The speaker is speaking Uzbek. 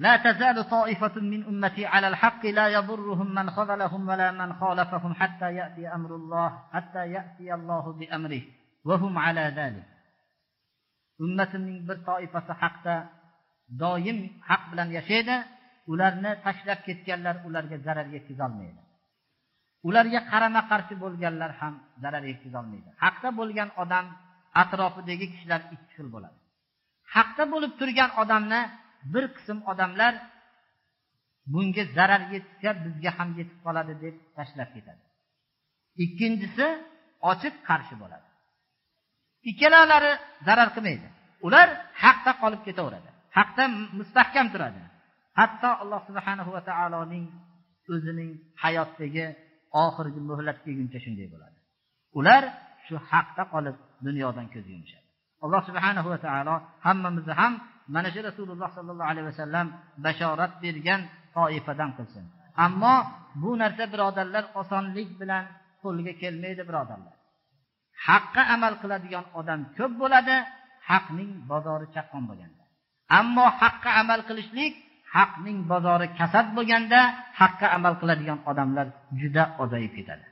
لا تزال طائفة من أمتي على الحق لا يضرهم من خذلهم ولا من خالفهم حتى يأتي أمر الله حتى يأتي الله بأمره وهم على ذلك ummatimning bir toifasi haqda doim haq bilan yashaydi ularni tashlab ketganlar ularga zarar yetkazolmaydi ularga qarama qarshi bo'lganlar ham zarar yetkazolmaydi haqda bo'lgan odam atrofidagi kishilar ikki xil bo'ladi haqda bo'lib turgan odamni bir qism odamlar bunga zarar yetsa bizga ham yetib qoladi deb tashlab ketadi. Ikkinchisi ochiq qarshi bo'ladi. Ikkalalari zarar qilmaydi. Ular haqda qolib ketaveradi. Haqda mustahkam turadi. Hatto alloh subhanahu va taoloning o'zining hayotdagi oxirgi muhlat kelguncha shunday bo'ladi. Ular shu haqda qolib dunyodan ko'z yumishadi. Alloh subhanahu va taolo hammamizni ham mana shu rasululloh sollallohu alayhi vasallam bashorat bergan toifadan qilsin. Ammo bu narsa birodarlar osonlik bilan qo'lga kelmaydi birodarlar. Haqqa amal qiladigan odam ko'p bo'ladi haqning bozori chaqqon bo'lganda. Ammo haqqa amal qilishlik haqning bozori kasad bo'lganda haqqa amal qiladigan odamlar juda ozayib ketadi.